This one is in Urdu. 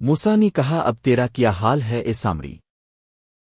موسا نے کہا اب تیرا کیا حال ہے اے سامری؟